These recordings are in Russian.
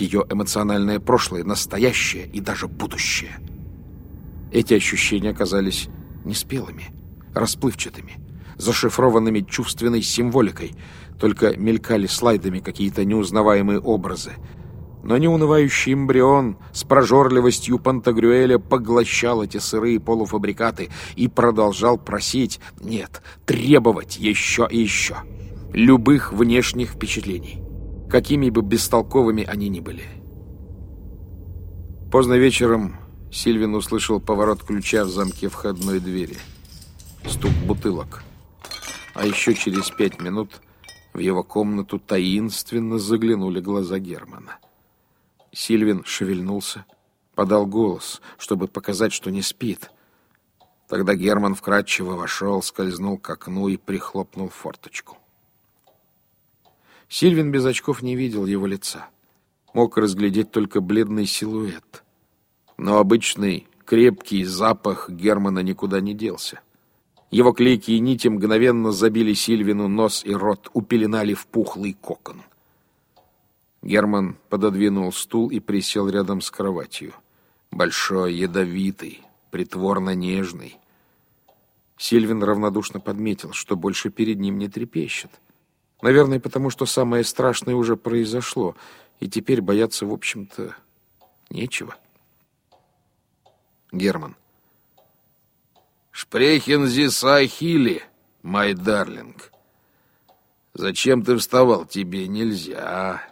ее эмоциональное прошлое, настоящее и даже будущее. Эти ощущения оказались неспелыми, расплывчатыми, зашифрованными чувственной символикой, только мелькали слайдами какие-то неузнаваемые образы. Но неунывающий эмбрион с прожорливостью Пантагрюэля поглощал эти сырые полуфабрикаты и продолжал просить, нет, требовать еще и еще, любых внешних впечатлений, какими бы бестолковыми они ни были. Поздно вечером Сильвин услышал поворот ключа в замке входной двери. Стук бутылок. А еще через пять минут в его комнату таинственно заглянули глаза Германа. Сильвин шевельнулся, подал голос, чтобы показать, что не спит. Тогда Герман вкрадчиво вошел, скользнул к окну и прихлопнул форточку. Сильвин без очков не видел его лица. Мог разглядеть только бледный силуэт. Но обычный крепкий запах Германа никуда не делся. Его клейкие нити мгновенно забили Сильвину нос и рот, упеленали в пухлый кокон. Герман пододвинул стул и присел рядом с кроватью. Большой, ядовитый, притворно нежный. Сильвин равнодушно подметил, что больше перед ним не трепещет. Наверное, потому что самое страшное уже произошло, и теперь бояться, в общем-то, нечего. Герман. Шпрехен зисахили, май дарлинг. Зачем ты вставал? Тебе нельзя.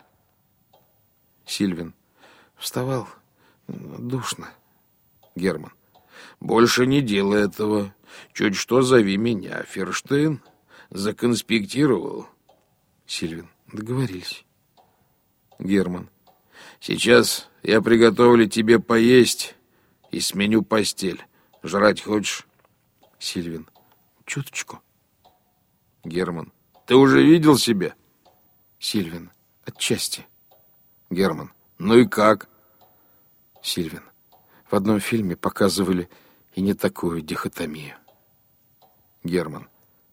Сильвин. Вставал. Душно. Герман. Больше не делай этого. Чуть что зови меня, Ферштейн. Законспектировал. Сильвин. Договорились. Герман. Сейчас я приготовлю тебе поесть и сменю постель. Жрать хочешь? Сильвин. Чуточку. Герман. Ты уже видел себя? Сильвин. Отчасти. Герман. Ну и как? Сильвин. В одном фильме показывали и не такую дихотомию. Герман.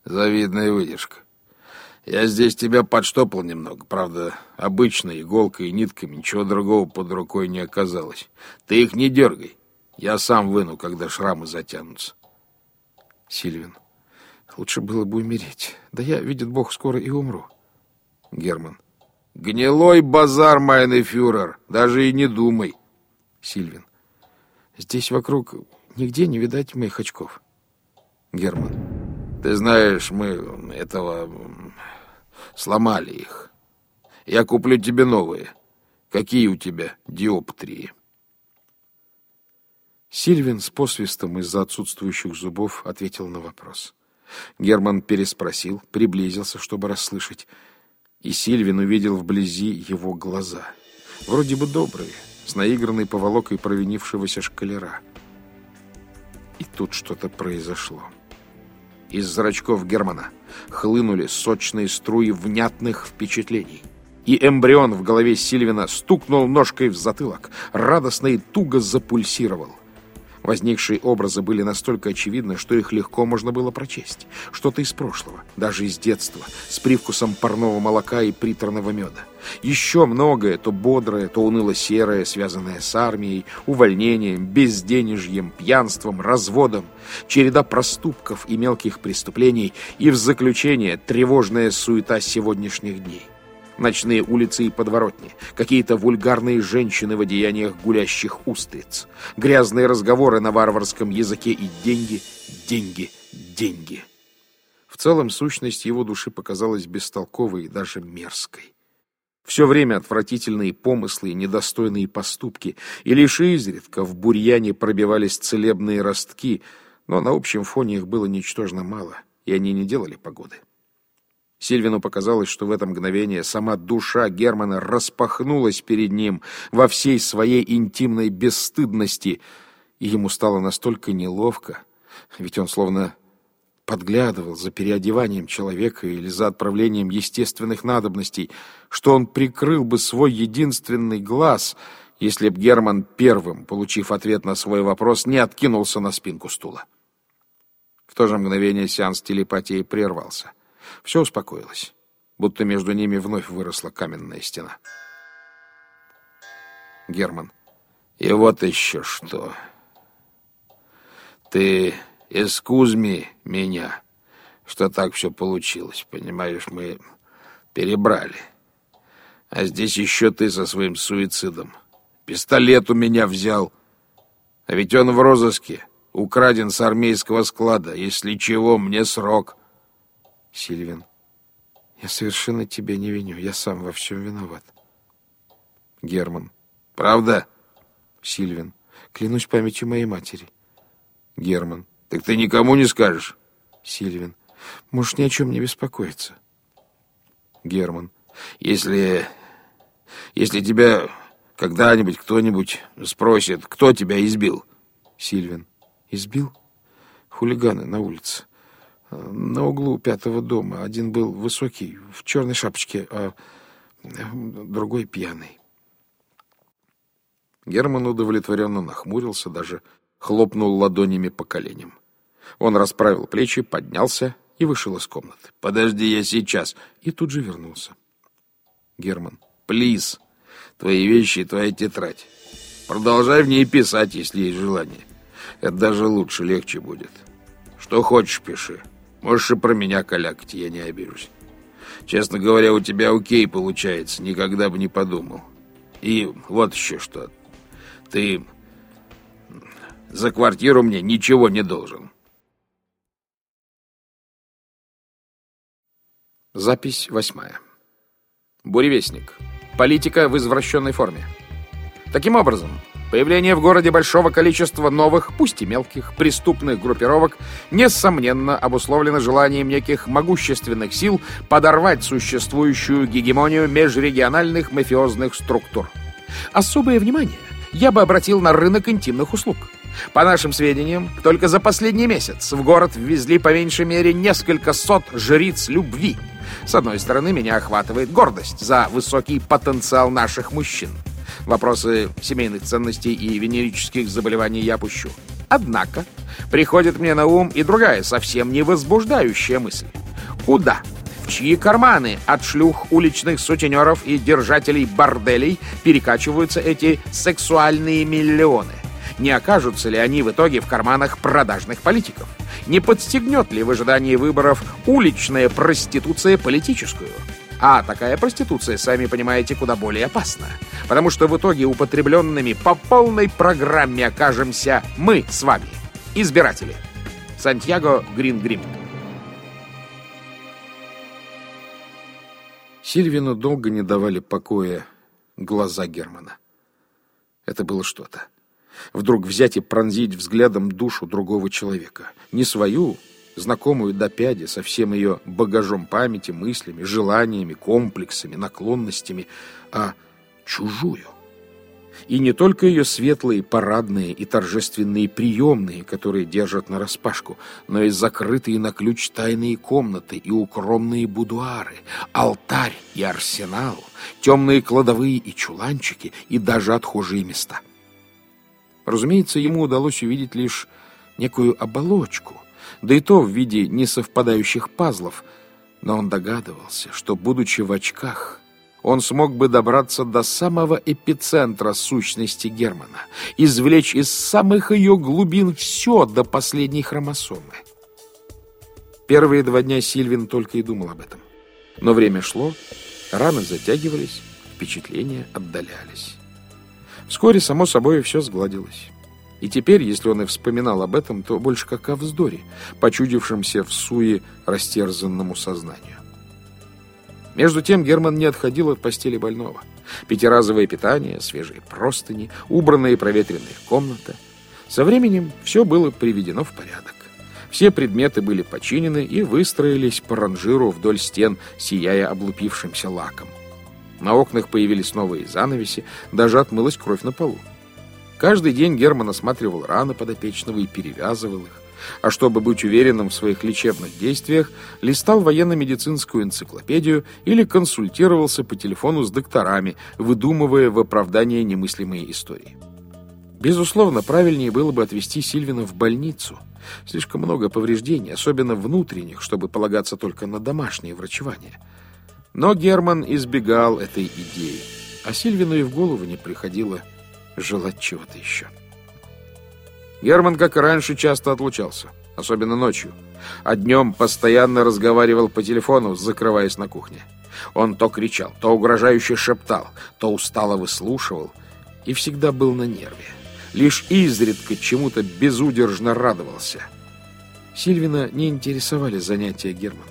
Завидная выдержка. Я здесь тебя подштопал немного. Правда, обычной иголкой и нитками ничего другого под рукой не оказалось. Ты их не дергай. Я сам выну, когда шрамы затянутся. Сильвин. Лучше было бы умереть. Да я, видит Бог, скоро и умру. Герман. Гнилой базар, майный фюрер. Даже и не думай. Сильвин. Здесь вокруг нигде не видать моих очков. Герман. Ты знаешь, мы этого Сломали их. Я куплю тебе новые. Какие у тебя диоптрии? Сильвин с посвистом из-за отсутствующих зубов ответил на вопрос. Герман переспросил, приблизился, чтобы расслышать. И Сильвин увидел вблизи его глаза. Вроде бы добрые, с наигранной поволокой провинившегося шкалера. И тут что-то произошло. Из зрачков Германа хлынули сочные струи внятных впечатлений. И эмбрион в голове Сильвина стукнул ножкой в затылок, радостно и туго запульсировал. Возникшие образы были настолько очевидны, что их легко можно было прочесть. Что-то из прошлого, даже из детства, с привкусом парного молока и приторного меда. Еще многое, то бодрое, то уныло-серое, связанное с армией, увольнением, безденежьем, пьянством, разводом, череда проступков и мелких преступлений, и в заключение тревожная суета сегодняшних дней ночные улицы и подворотни, какие-то вульгарные женщины в одеяниях гулящих устриц, грязные разговоры на варварском языке и деньги, деньги, деньги. В целом, сущность его души показалась бестолковой и даже мерзкой. Все время отвратительные помыслы и недостойные поступки, и лишь изредка в бурьяне пробивались целебные ростки, но на общем фоне их было ничтожно мало, и они не делали погоды. Сильвину показалось, что в это мгновение сама душа Германа распахнулась перед ним во всей своей интимной бесстыдности, и ему стало настолько неловко, ведь он словно подглядывал за переодеванием человека или за отправлением естественных надобностей, что он прикрыл бы свой единственный глаз, если б Герман первым, получив ответ на свой вопрос, не откинулся на спинку стула. В то же мгновение сеанс телепатии прервался — все успокоилось, будто между ними вновь выросла каменная стена. Герман. И вот еще что. Ты эскузми меня, что так все получилось. Понимаешь, мы перебрали. А здесь еще ты со своим суицидом. Пистолет у меня взял. А ведь он в розыске. Украден с армейского склада. Если чего, мне срок. Сильвин. Я совершенно тебя не виню. Я сам во всем виноват. Герман. Правда? Сильвин. Клянусь памятью моей матери. Герман. Так ты никому не скажешь? Сильвин. Можешь ни о чем не беспокоиться. Герман. Если... Если тебя когда-нибудь кто-нибудь спросит, кто тебя избил? Сильвин. Избил? Хулиганы на улице. На углу пятого дома. Один был высокий, в черной шапочке, а другой пьяный. Герман удовлетворенно нахмурился, даже хлопнул ладонями по коленям. Он расправил плечи, поднялся и вышел из комнаты. «Подожди, я сейчас!» И тут же вернулся. Герман. «Плиз, твои вещи и твоя тетрадь. Продолжай в ней писать, если есть желание. Это даже лучше, легче будет. Что хочешь, пиши. Можешь и про меня калякать, я не обижусь. Честно говоря, у тебя окей получается, никогда бы не подумал. И вот еще что. Ты за квартиру мне ничего не должен. Запись восьмая. Буревестник. Политика в извращенной форме. Таким образом, появление в городе большого количества новых, пусть и мелких, преступных группировок несомненно обусловлено желанием неких могущественных сил подорвать существующую гегемонию межрегиональных мафиозных структур. Особое внимание я бы обратил на рынок интимных услуг. По нашим сведениям, только за последний месяц в город ввезли по меньшей мере несколько сот жриц любви – с одной стороны, меня охватывает гордость за высокий потенциал наших мужчин. Вопросы семейных ценностей и венерических заболеваний я опущу. Однако, приходит мне на ум и другая, совсем не возбуждающая мысль. Куда? В чьи карманы от шлюх уличных сутенеров и держателей борделей перекачиваются эти сексуальные миллионы? Не окажутся ли они в итоге в карманах продажных политиков? Не подстегнет ли в ожидании выборов уличная проституция политическую? А такая проституция, сами понимаете, куда более опасна. Потому что в итоге употребленными по полной программе окажемся мы с вами, избиратели. Сантьяго Грингрим. Сильвину долго не давали покоя глаза Германа. Это было что-то. Вдруг взять и пронзить взглядом душу другого человека. Не свою, знакомую до пяди, со всем ее багажом памяти, мыслями, желаниями, комплексами, наклонностями, а чужую. И не только ее светлые, парадные и торжественные приемные, которые держат на распашку, но и закрытые на ключ тайные комнаты и укромные будуары, алтарь и арсенал, темные кладовые и чуланчики, и даже отхожие места — Разумеется, ему удалось увидеть лишь некую оболочку, да и то в виде несовпадающих пазлов, но он догадывался, что, будучи в очках, он смог бы добраться до самого эпицентра сущности Германа, извлечь из самых ее глубин все до последней хромосомы. Первые два дня Сильвин только и думал об этом. Но время шло, раны затягивались, впечатления отдалялись. Вскоре, само собой, все сгладилось. И теперь, если он и вспоминал об этом, то больше как о вздоре, почудившемся в суе растерзанному сознанию. Между тем Герман не отходил от постели больного. Пятиразовое питание, свежие простыни, убранная и проветренная комната. Со временем все было приведено в порядок. Все предметы были починены и выстроились по ранжиру вдоль стен, сияя облупившимся лаком. На окнах появились новые занавеси, даже отмылась кровь на полу. Каждый день Герман осматривал раны подопечного и перевязывал их. А чтобы быть уверенным в своих лечебных действиях, листал военно-медицинскую энциклопедию или консультировался по телефону с докторами, выдумывая в оправдание немыслимые истории. Безусловно, правильнее было бы отвезти Сильвина в больницу. Слишком много повреждений, особенно внутренних, чтобы полагаться только на домашнее врачевание – но Герман избегал этой идеи, а Сильвину и в голову не приходило желать чего-то еще. Герман, как и раньше, часто отлучался, особенно ночью, а днем постоянно разговаривал по телефону, закрываясь на кухне. Он то кричал, то угрожающе шептал, то устало выслушивал и всегда был на нерве. Лишь изредка чему-то безудержно радовался. Сильвина не интересовали занятия Германа.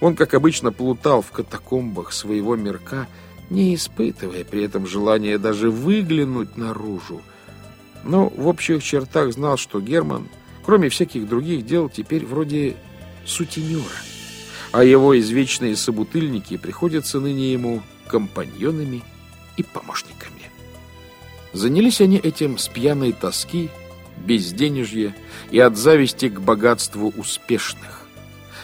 Он, как обычно, плутал в катакомбах своего мирка, не испытывая при этом желания даже выглянуть наружу. Но в общих чертах знал, что Герман, кроме всяких других дел, теперь вроде сутенера а его извечные собутыльники приходятся ныне ему компаньонами и помощниками. Занялись они этим с пьяной тоски, безденежья и от зависти к богатству успешных.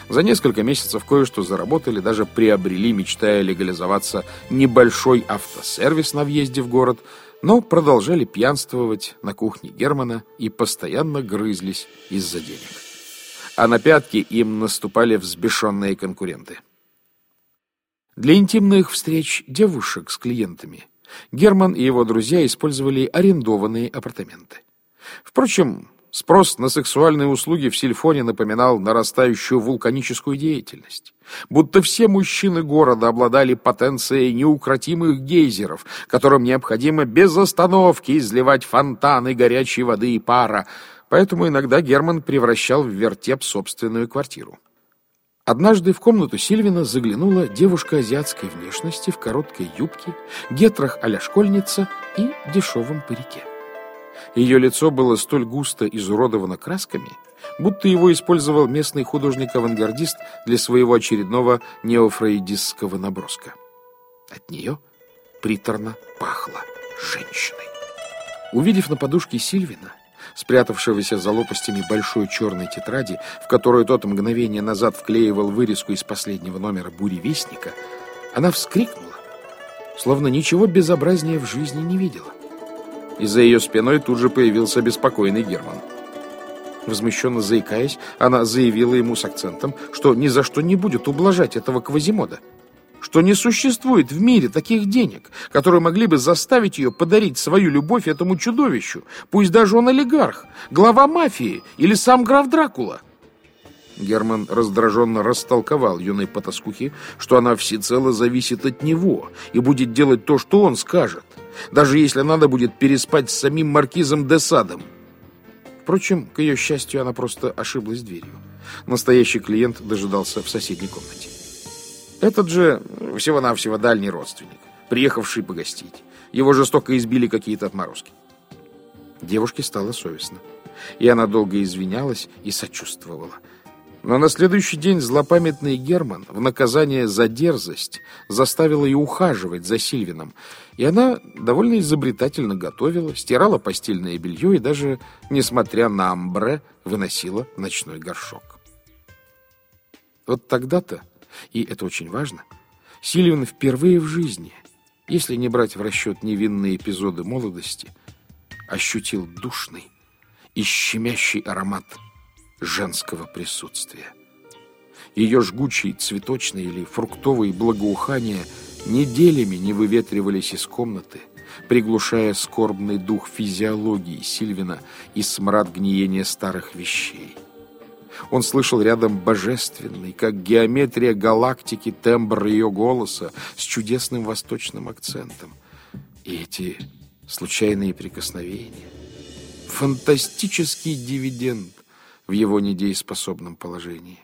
За несколько месяцев кое-что заработали, даже приобрели, мечтая легализоваться небольшой автосервис на въезде в город, но продолжали пьянствовать на кухне Германа и постоянно грызлись из-за денег а на пятки им наступали взбешенные конкуренты. Для интимных встреч девушек с клиентами Герман и его друзья использовали арендованные апартаменты. Впрочем, спрос на сексуальные услуги в Сильфоне напоминал нарастающую вулканическую деятельность. Будто все мужчины города обладали потенцией неукротимых гейзеров, которым необходимо без остановки изливать фонтаны горячей воды и пара, поэтому иногда Герман превращал в вертеп собственную квартиру. Однажды в комнату Сильвина заглянула девушка азиатской внешности в короткой юбке, гетрах а школьница и дешевом парике. Ее лицо было столь густо изуродовано красками, будто его использовал местный художник-авангардист для своего очередного неофрейдистского наброска. От нее приторно пахло женщиной. Увидев на подушке Сильвина, спрятавшегося за лопастями большой черной тетради, в которую тот мгновение назад вклеивал вырезку из последнего номера «Буревестника», она вскрикнула, словно ничего безобразнее в жизни не видела. И за ее спиной тут же появился беспокойный Герман. Возмущенно заикаясь, она заявила ему с акцентом, что ни за что не будет ублажать этого Квазимода что не существует в мире таких денег, которые могли бы заставить ее подарить свою любовь этому чудовищу, пусть даже он олигарх, глава мафии или сам граф Дракула. Герман раздраженно растолковал юной потаскухе, что она всецело зависит от него и будет делать то, что он скажет, даже если надо будет переспать с самим маркизом де Садом. Впрочем, к ее счастью, она просто ошиблась дверью. Настоящий клиент дожидался в соседней комнате. Этот же всего-навсего дальний родственник, приехавший погостить. Его жестоко избили какие-то отморозки. Девушке стало совестно. И она долго извинялась и сочувствовала. Но на следующий день злопамятный Герман в наказание за дерзость заставил ее ухаживать за Сильвином. И она довольно изобретательно готовила, стирала постельное белье и даже, несмотря на амбре, выносила ночной горшок. Вот тогда-то и это очень важно, Сильвин впервые в жизни, если не брать в расчет невинные эпизоды молодости, ощутил душный и щемящий аромат женского присутствия. Ее жгучие цветочные или фруктовые благоухания неделями не выветривались из комнаты, приглушая скорбный дух физиологии Сильвина и смрад гниения старых вещей. Он слышал рядом божественный, как геометрия галактики, тембр ее голоса с чудесным восточным акцентом. И эти случайные прикосновения. Фантастический дивиденд в его недееспособном положении.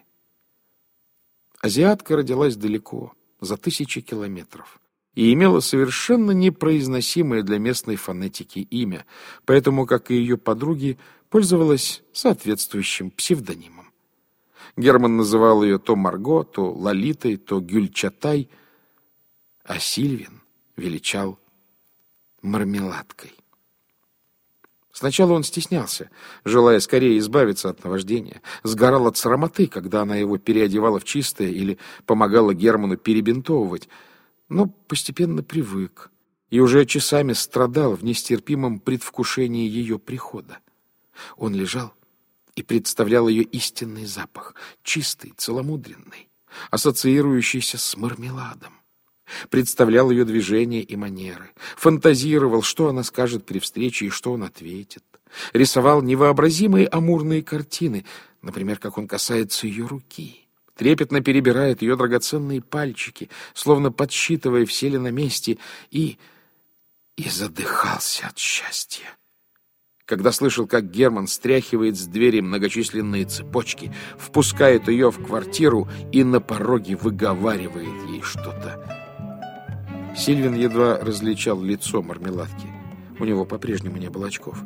Азиатка родилась далеко, за тысячи километров, и имела совершенно непроизносимое для местной фонетики имя, поэтому, как и ее подруги, пользовалась соответствующим псевдонимом. Герман называл ее то Марго, то Лолитой, то Гюльчатай, а Сильвин величал мармеладкой. Сначала он стеснялся, желая скорее избавиться от наваждения, сгорал от срамоты, когда она его переодевала в чистое или помогала Герману перебинтовывать, но постепенно привык и уже часами страдал в нестерпимом предвкушении ее прихода. Он лежал, и представлял ее истинный запах, чистый, целомудренный, ассоциирующийся с мармеладом. Представлял ее движения и манеры, фантазировал, что она скажет при встрече и что он ответит, рисовал невообразимые амурные картины, например, как он касается ее руки, трепетно перебирает ее драгоценные пальчики, словно подсчитывая, все ли на месте, и... и задыхался от счастья. Когда слышал, как Герман стряхивает с двери многочисленные цепочки, впускает ее в квартиру и на пороге выговаривает ей что-то. Сильвин едва различал лицо мармеладки. У него по-прежнему не было очков.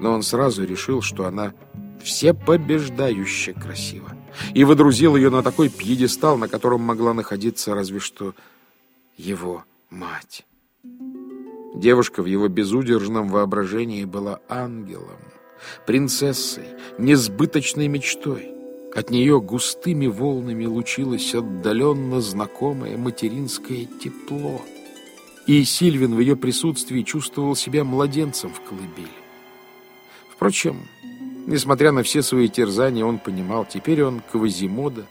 Но он сразу решил, что она всепобеждающе красива. И выдрузил ее на такой пьедестал, на котором могла находиться разве что его мать. Девушка в его безудержном воображении была ангелом, принцессой, несбыточной мечтой. От нее густыми волнами лучилось отдаленно знакомое материнское тепло. И Сильвин в ее присутствии чувствовал себя младенцем в колыбели. Впрочем, несмотря на все свои терзания, он понимал, теперь он Квазимода,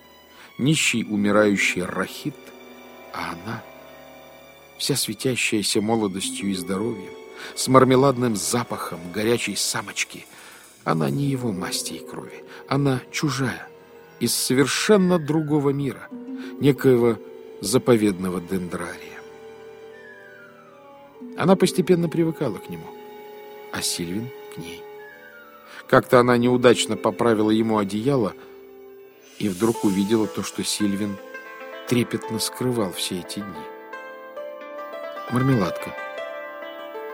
нищий умирающий Рахит, а она, вся светящаяся молодостью и здоровьем, с мармеладным запахом горячей самочки, она не его масти и крови, она чужая, из совершенно другого мира, некоего заповедного дендрария. Она постепенно привыкала к нему, а Сильвин к ней. Как-то она неудачно поправила ему одеяло и вдруг увидела то, что Сильвин трепетно скрывал все эти дни. Мармеладка.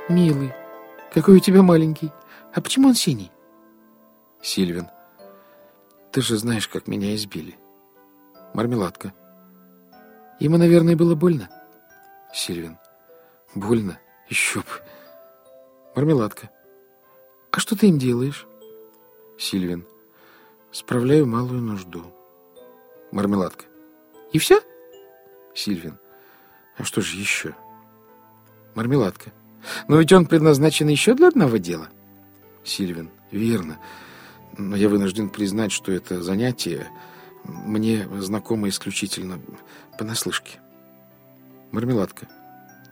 «Милый, какой у тебя маленький. А почему он синий?» Сильвин. Ты же знаешь, как меня избили. Мармеладка. Ему, наверное, было больно? Сильвин. Больно? Еще бы. Мармеладка. А что ты им делаешь? Сильвин. Справляю малую нужду. Мармеладка. И все? Сильвин. А что же еще? Мармеладка. Но ведь он предназначен еще для одного дела. Сильвин. Верно но я вынужден признать, что это занятие мне знакомо исключительно понаслышке. Мармеладка.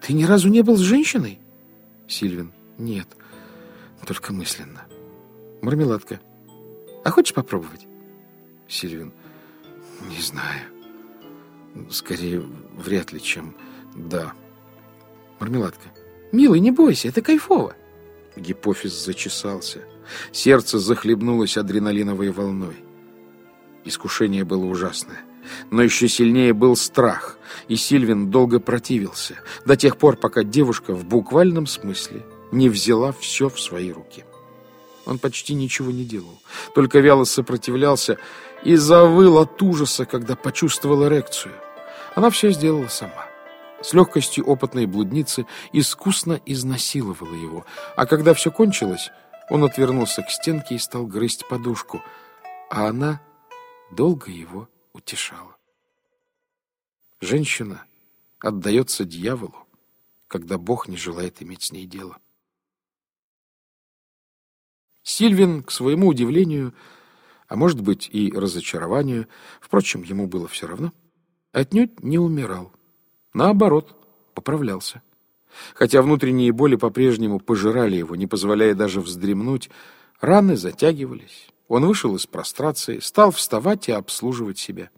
Ты ни разу не был с женщиной? Сильвин. Нет, только мысленно. Мармеладка. А хочешь попробовать? Сильвин. Не знаю. Скорее, вряд ли, чем да. Мармеладка. Милый, не бойся, это кайфово. Гипофиз зачесался. Сердце захлебнулось адреналиновой волной. Искушение было ужасное. Но еще сильнее был страх, и Сильвин долго противился, до тех пор, пока девушка в буквальном смысле не взяла все в свои руки. Он почти ничего не делал, только вяло сопротивлялся и завыл от ужаса, когда почувствовал эрекцию. Она все сделала сама. С легкостью опытной блудницы искусно изнасиловала его, а когда все кончилось, он отвернулся к стенке и стал грызть подушку, а она долго его утешала. Женщина отдается дьяволу, когда Бог не желает иметь с ней дело. Сильвин, к своему удивлению, а может быть и разочарованию, впрочем, ему было все равно, отнюдь не умирал. Наоборот, поправлялся. Хотя внутренние боли по-прежнему пожирали его, не позволяя даже вздремнуть, раны затягивались. Он вышел из прострации, стал вставать и обслуживать себя.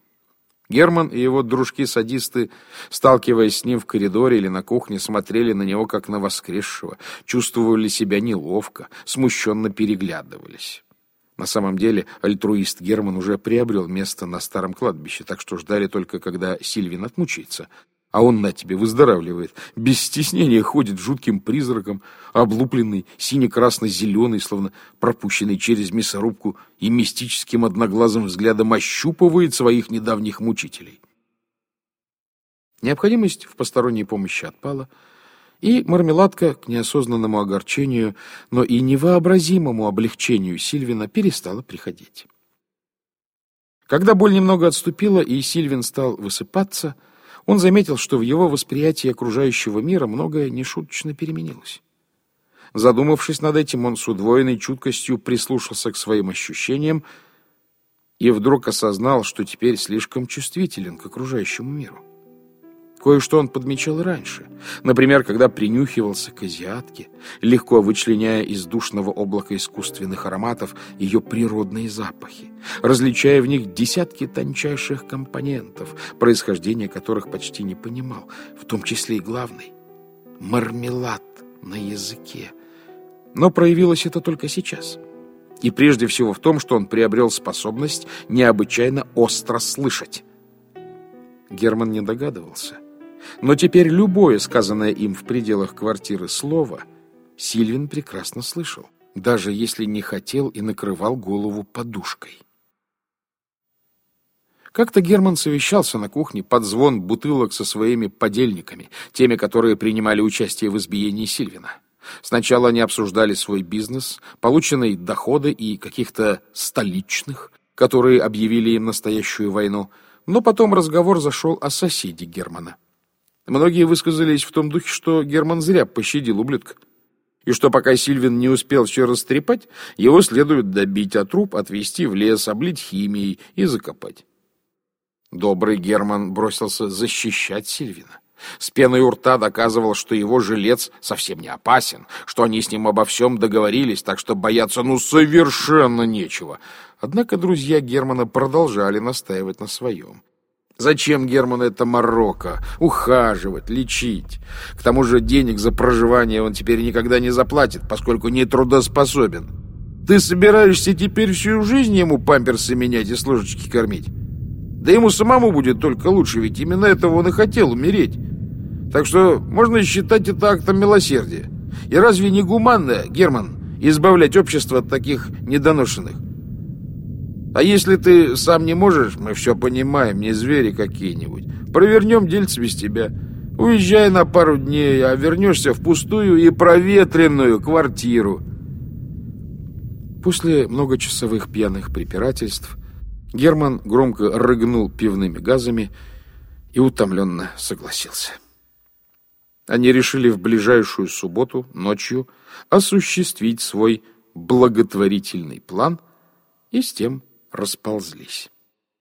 Герман и его дружки-садисты, сталкиваясь с ним в коридоре или на кухне, смотрели на него как на воскресшего, чувствовали себя неловко, смущенно переглядывались. На самом деле альтруист Герман уже приобрел место на старом кладбище, так что ждали только, когда Сильвин отмучается — а он на тебе выздоравливает. Без стеснения ходит жутким призраком, облупленный, сине-красно-зеленый, словно пропущенный через мясорубку, и мистическим одноглазым взглядом ощупывает своих недавних мучителей. Необходимость в посторонней помощи отпала, и мармеладка к неосознанному огорчению, но и невообразимому облегчению Сильвина перестала приходить. Когда боль немного отступила, и Сильвин стал высыпаться — он заметил, что в его восприятии окружающего мира многое нешуточно переменилось. Задумавшись над этим, он с удвоенной чуткостью прислушался к своим ощущениям и вдруг осознал, что теперь слишком чувствителен к окружающему миру. Кое-что он подмечал раньше. Например, когда принюхивался к азиатке, легко вычленяя из душного облака искусственных ароматов ее природные запахи, различая в них десятки тончайших компонентов, происхождение которых почти не понимал, в том числе и главный — мармелад на языке. Но проявилось это только сейчас. И прежде всего в том, что он приобрел способность необычайно остро слышать. Герман не догадывался, но теперь любое сказанное им в пределах квартиры слово Сильвин прекрасно слышал, даже если не хотел и накрывал голову подушкой. Как-то Герман совещался на кухне под звон бутылок со своими подельниками, теми, которые принимали участие в избиении Сильвина. Сначала они обсуждали свой бизнес, полученные доходы и каких-то столичных, которые объявили им настоящую войну, но потом разговор зашел о соседе Германа. Многие высказались в том духе, что Герман зря пощадил ублюдка. И что пока Сильвин не успел все растрепать, его следует добить, а труп отвезти в лес, облить химией и закопать. Добрый Герман бросился защищать Сильвина. С пеной у рта доказывал, что его жилец совсем не опасен, что они с ним обо всем договорились, так что бояться ну совершенно нечего. Однако друзья Германа продолжали настаивать на своем. Зачем Герману это Марокко? Ухаживать, лечить. К тому же денег за проживание он теперь никогда не заплатит, поскольку не трудоспособен. Ты собираешься теперь всю жизнь ему памперсы менять и с ложечки кормить? Да ему самому будет только лучше, ведь именно этого он и хотел умереть. Так что можно считать это актом милосердия. И разве не гуманно, Герман, избавлять общество от таких недоношенных? А если ты сам не можешь, мы все понимаем, не звери какие-нибудь. Провернем дельце без тебя. Уезжай на пару дней, а вернешься в пустую и проветренную квартиру. После многочасовых пьяных препирательств Герман громко рыгнул пивными газами и утомленно согласился. Они решили в ближайшую субботу ночью осуществить свой благотворительный план и с тем расползлись.